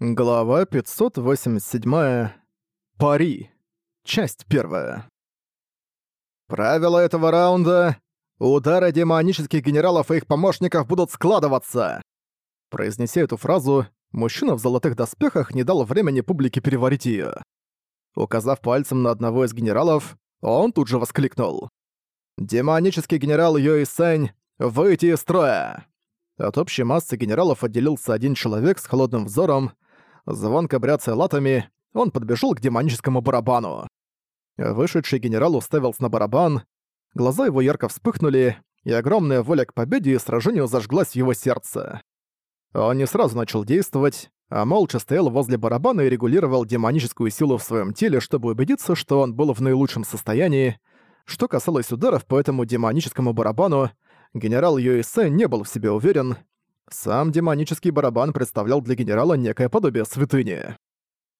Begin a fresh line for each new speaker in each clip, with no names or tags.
Глава 587. Пари. Часть первая. Правила этого раунда — удары демонических генералов и их помощников будут складываться. Произнеся эту фразу, мужчина в золотых доспехах не дал времени публике переварить её. Указав пальцем на одного из генералов, он тут же воскликнул. «Демонический генерал Йои Сэнь, выйти из строя!» От общей массы генералов отделился один человек с холодным взором, Звонко бряцая латами, он подбежал к демоническому барабану. Вышедший генерал уставился на барабан, глаза его ярко вспыхнули, и огромная воля к победе и сражению зажглась в его сердце. Он не сразу начал действовать, а молча стоял возле барабана и регулировал демоническую силу в своем теле, чтобы убедиться, что он был в наилучшем состоянии. Что касалось ударов по этому демоническому барабану, генерал Юэсэ не был в себе уверен, сам демонический барабан представлял для генерала некое подобие святыни.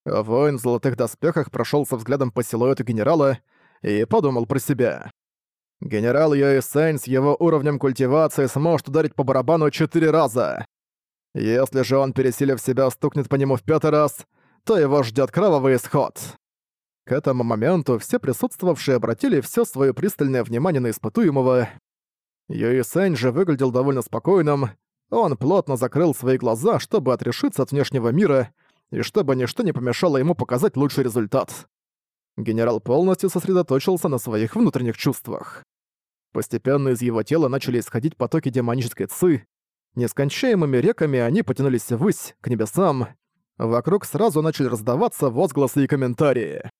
Воин в золотых доспехах прошелся взглядом по силуэту генерала и подумал про себя. Генерал Йоисэнь с его уровнем культивации сможет ударить по барабану четыре раза. Если же он, пересилив себя, стукнет по нему в пятый раз, то его ждет кровавый исход. К этому моменту все присутствовавшие обратили все свое пристальное внимание на испытуемого. Юисэнь же выглядел довольно спокойным, он плотно закрыл свои глаза, чтобы отрешиться от внешнего мира и чтобы ничто не помешало ему показать лучший результат. Генерал полностью сосредоточился на своих внутренних чувствах. Постепенно из его тела начали исходить потоки демонической ци. Нескончаемыми реками они потянулись ввысь, к небесам. Вокруг сразу начали раздаваться возгласы и комментарии.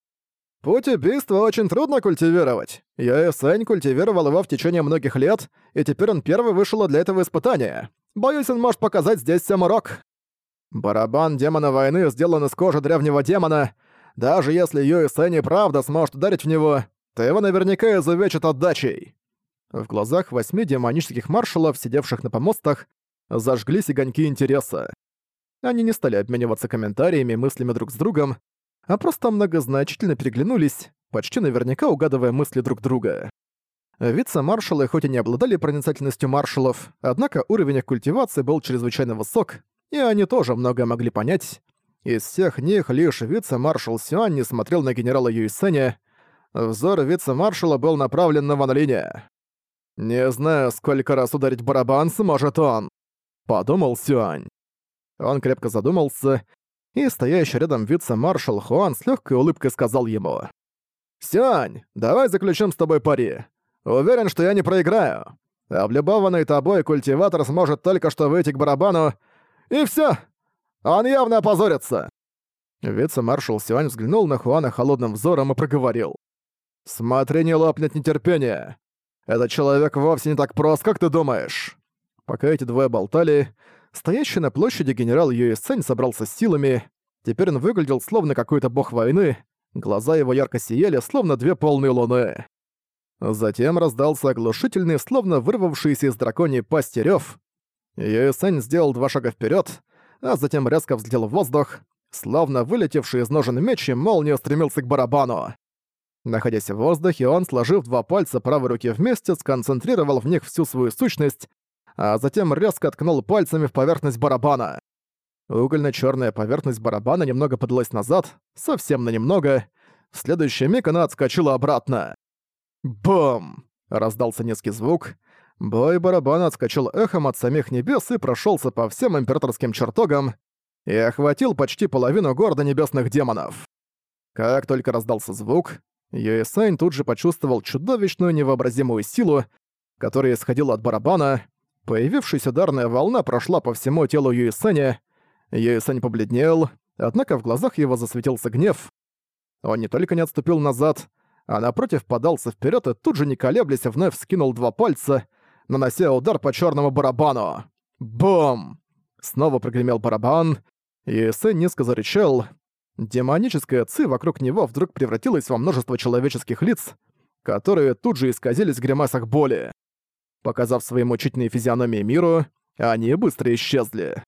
«Путь убийства очень трудно культивировать. Я и Сэнь культивировал его в течение многих лет, и теперь он первый вышел для этого испытания. Боюсь, он может показать здесь всем урок. Барабан демона войны сделан из кожи древнего демона. Даже если Юи Сэнни правда сможет ударить в него, то его наверняка изувечат отдачей. В глазах восьми демонических маршалов, сидевших на помостах, зажглись огоньки интереса. Они не стали обмениваться комментариями и мыслями друг с другом, а просто многозначительно переглянулись, почти наверняка угадывая мысли друг друга. Вице-маршалы хоть и не обладали проницательностью маршалов, однако уровень их культивации был чрезвычайно высок, и они тоже многое могли понять. Из всех них лишь вице-маршал Сюань не смотрел на генерала Юйсеня. Взор вице-маршала был направлен на Ван Линя. «Не знаю, сколько раз ударить барабан сможет он», — подумал Сюань. Он крепко задумался, и стоящий рядом вице-маршал Хуан с легкой улыбкой сказал ему. «Сюань, давай заключим с тобой пари. Уверен, что я не проиграю. Облюбованный тобой культиватор сможет только что выйти к барабану, и все. Он явно опозорится. Вице-маршал Сюань взглянул на Хуана холодным взором и проговорил. «Смотри, не лопнет нетерпение. Этот человек вовсе не так прост, как ты думаешь». Пока эти двое болтали, стоящий на площади генерал Юэсцень собрался с силами. Теперь он выглядел словно какой-то бог войны. Глаза его ярко сияли, словно две полные луны. Затем раздался оглушительный, словно вырвавшийся из драконьей пасти рёв. Юэсэнь сделал два шага вперед, а затем резко взлетел в воздух, словно вылетевший из ножен меч и молния стремился к барабану. Находясь в воздухе, он, сложив два пальца правой руки вместе, сконцентрировал в них всю свою сущность, а затем резко ткнул пальцами в поверхность барабана. угольно чёрная поверхность барабана немного подалась назад, совсем на немного. В следующий миг она отскочила обратно. Бум! Раздался низкий звук. Бой барабана отскочил эхом от самих небес и прошелся по всем императорским чертогам и охватил почти половину города небесных демонов. Как только раздался звук, Юэсайн тут же почувствовал чудовищную невообразимую силу, которая исходила от барабана. Появившаяся ударная волна прошла по всему телу Юэсэня. Юэсань побледнел, однако в глазах его засветился гнев. Он не только не отступил назад, а напротив подался вперед и тут же не колеблясь вновь скинул два пальца, нанося удар по черному барабану. Бум! Снова прогремел барабан, и Сэн низко зарычал. Демоническая ци вокруг него вдруг превратилась во множество человеческих лиц, которые тут же исказились в гримасах боли. Показав свои мучительные физиономии миру, они быстро исчезли.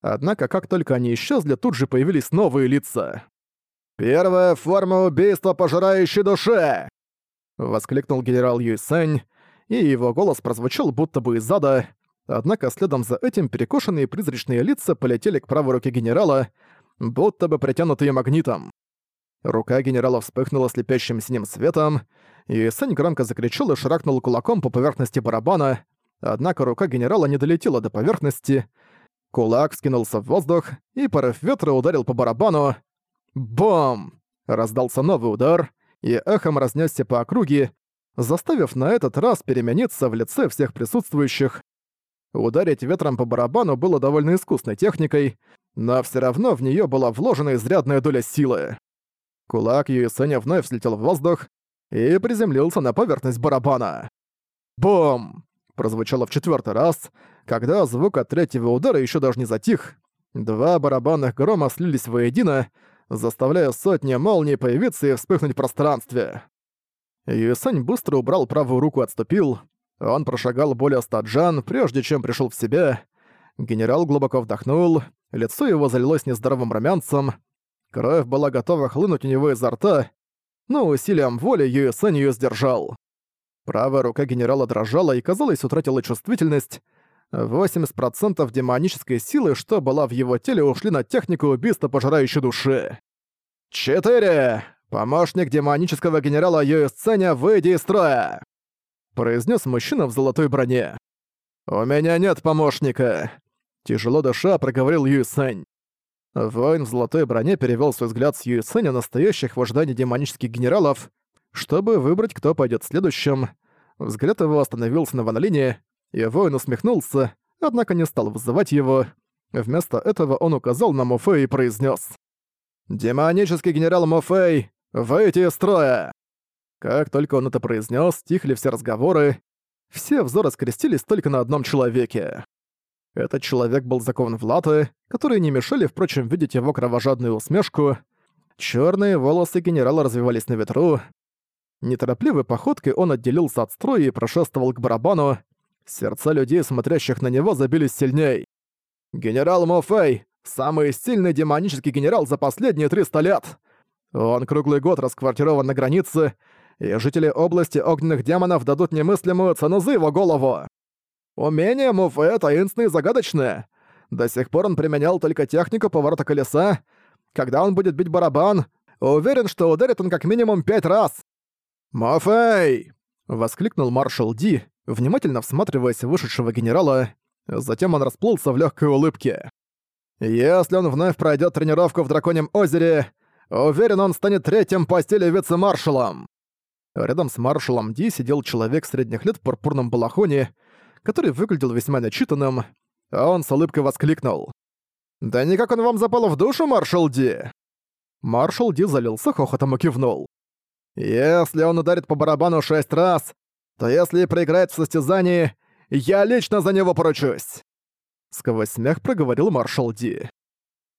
Однако, как только они исчезли, тут же появились новые лица. «Первая форма убийства пожирающей душе!» Воскликнул генерал Юйсэнь, и его голос прозвучал будто бы из ада, однако следом за этим перекошенные призрачные лица полетели к правой руке генерала, будто бы притянутые магнитом. Рука генерала вспыхнула слепящим синим светом, и Сань громко закричал и шракнул кулаком по поверхности барабана, однако рука генерала не долетела до поверхности. Кулак скинулся в воздух, и порыв ветра ударил по барабану. Бом! Раздался новый удар, и эхом разнесся по округе, заставив на этот раз перемениться в лице всех присутствующих. Ударить ветром по барабану было довольно искусной техникой, но все равно в нее была вложена изрядная доля силы. Кулак Юисеня вновь взлетел в воздух и приземлился на поверхность барабана. Бум! прозвучало в четвертый раз, когда звук от третьего удара еще даже не затих. Два барабанных грома слились воедино, заставляя сотни молний появиться и вспыхнуть в пространстве. Юсань быстро убрал правую руку и отступил. Он прошагал более ста джан, прежде чем пришел в себя. Генерал глубоко вдохнул, лицо его залилось нездоровым румянцем. Кровь была готова хлынуть у него изо рта, но усилием воли Юэсэн её сдержал. Правая рука генерала дрожала и, казалось, утратила чувствительность. 80% демонической силы, что была в его теле, ушли на технику убийства пожирающей души. «Четыре! Помощник демонического генерала Юэсценя, выйди из строя!» произнес мужчина в золотой броне. «У меня нет помощника!» Тяжело дыша проговорил Юэсэнь. Воин в золотой броне перевел свой взгляд с Юэсэня настоящих в ожидании демонических генералов, чтобы выбрать, кто пойдет следующим. Взгляд его остановился на Ван Лине, и воин усмехнулся, однако не стал вызывать его. Вместо этого он указал на Мофэй и произнес: «Демонический генерал Мофэй, выйти из строя!» Как только он это произнес, стихли все разговоры, все взоры скрестились только на одном человеке. Этот человек был закован в латы, которые не мешали, впрочем, видеть его кровожадную усмешку. Черные волосы генерала развивались на ветру. Неторопливой походкой он отделился от строя и прошествовал к барабану. Сердца людей, смотрящих на него, забились сильней. «Генерал Мофей! Самый сильный демонический генерал за последние 300 лет! Он круглый год расквартирован на границе, и жители области огненных демонов дадут немыслимую цену за его голову. Умение Муфе таинственное и загадочное. До сих пор он применял только технику поворота колеса. Когда он будет бить барабан, уверен, что ударит он как минимум пять раз. «Мофей!» — воскликнул маршал Ди, внимательно всматриваясь в вышедшего генерала. Затем он расплылся в легкой улыбке. «Если он вновь пройдет тренировку в Драконьем озере, уверен, он станет третьим по стиле вице-маршалом». Рядом с маршалом Ди сидел человек средних лет в пурпурном балахоне, который выглядел весьма начитанным, а он с улыбкой воскликнул. «Да никак он вам запал в душу, маршал Ди!» Маршал Ди залился хохотом и кивнул. «Если он ударит по барабану шесть раз, то если проиграет в состязании, я лично за него поручусь!» Сквозь смех проговорил маршал Ди.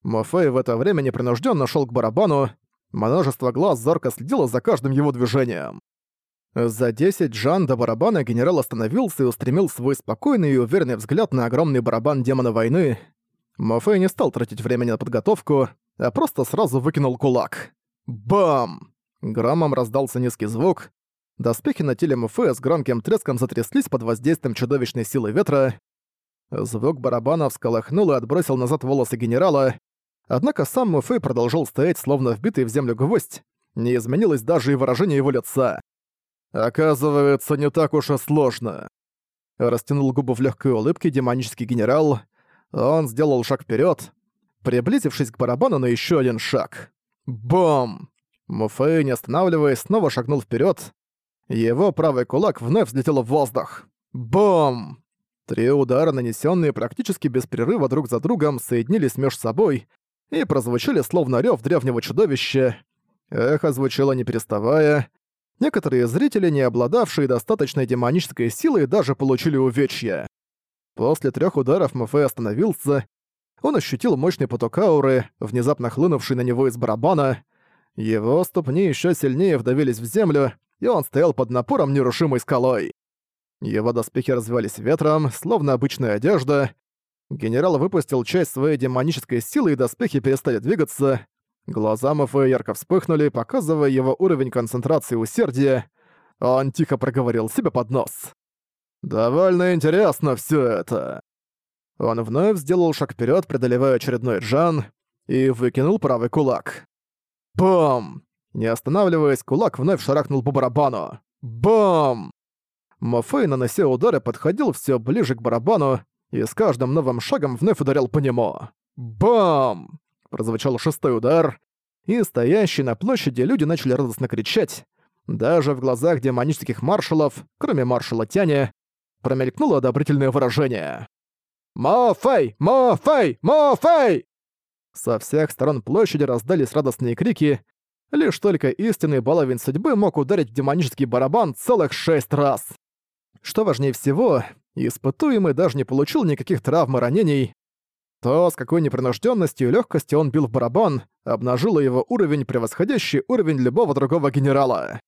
Мофей в это время непринужденно шел к барабану, множество глаз зорко следило за каждым его движением. За 10 джан до барабана генерал остановился и устремил свой спокойный и уверенный взгляд на огромный барабан демона войны. Мофей не стал тратить времени на подготовку, а просто сразу выкинул кулак. Бам! Громом раздался низкий звук. Доспехи на теле Мофея с громким треском затряслись под воздействием чудовищной силы ветра. Звук барабана всколыхнул и отбросил назад волосы генерала. Однако сам Мофей продолжал стоять, словно вбитый в землю гвоздь. Не изменилось даже и выражение его лица. Оказывается, не так уж и сложно. Растянул губы в легкой улыбке демонический генерал. Он сделал шаг вперед, приблизившись к барабану на еще один шаг. Бом! Муфей, не останавливаясь, снова шагнул вперед. Его правый кулак вновь взлетел в воздух. Бом! Три удара, нанесенные практически без перерыва друг за другом, соединились между собой и прозвучали словно рев древнего чудовища. Эхо звучало не переставая, Некоторые зрители, не обладавшие достаточной демонической силой, даже получили увечья. После трех ударов Мафей остановился. Он ощутил мощный поток ауры, внезапно хлынувший на него из барабана. Его ступни еще сильнее вдавились в землю, и он стоял под напором нерушимой скалой. Его доспехи развивались ветром, словно обычная одежда. Генерал выпустил часть своей демонической силы, и доспехи перестали двигаться. Глаза Мафея ярко вспыхнули, показывая его уровень концентрации и усердия. Он тихо проговорил себе под нос. «Довольно интересно все это». Он вновь сделал шаг вперед, преодолевая очередной джан, и выкинул правый кулак. Бам! Не останавливаясь, кулак вновь шарахнул по барабану. Бам! Мофей, нанося удары, подходил все ближе к барабану и с каждым новым шагом вновь ударял по нему. Бам! Прозвучал шестой удар, и стоящие на площади люди начали радостно кричать. Даже в глазах демонических маршалов, кроме маршала Тяня, промелькнуло одобрительное выражение. «Мо-фэй! Мо-фэй! Мо-фэй!» Со всех сторон площади раздались радостные крики. Лишь только истинный баловень судьбы мог ударить в демонический барабан целых шесть раз. Что важнее всего, испытуемый даже не получил никаких травм и ранений. То, с какой непринужденностью и легкостью он бил в барабан, обнажило его уровень, превосходящий уровень любого другого генерала.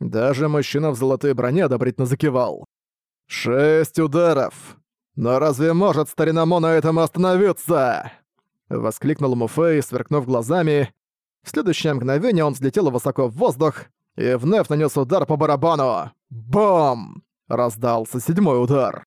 Даже мужчина в золотой броне одобрительно закивал. «Шесть ударов! Но разве может старина Мо на этом остановиться?» Воскликнул Муфей, сверкнув глазами. В следующее мгновение он взлетел высоко в воздух и вновь нанес удар по барабану. Бом! Раздался седьмой удар.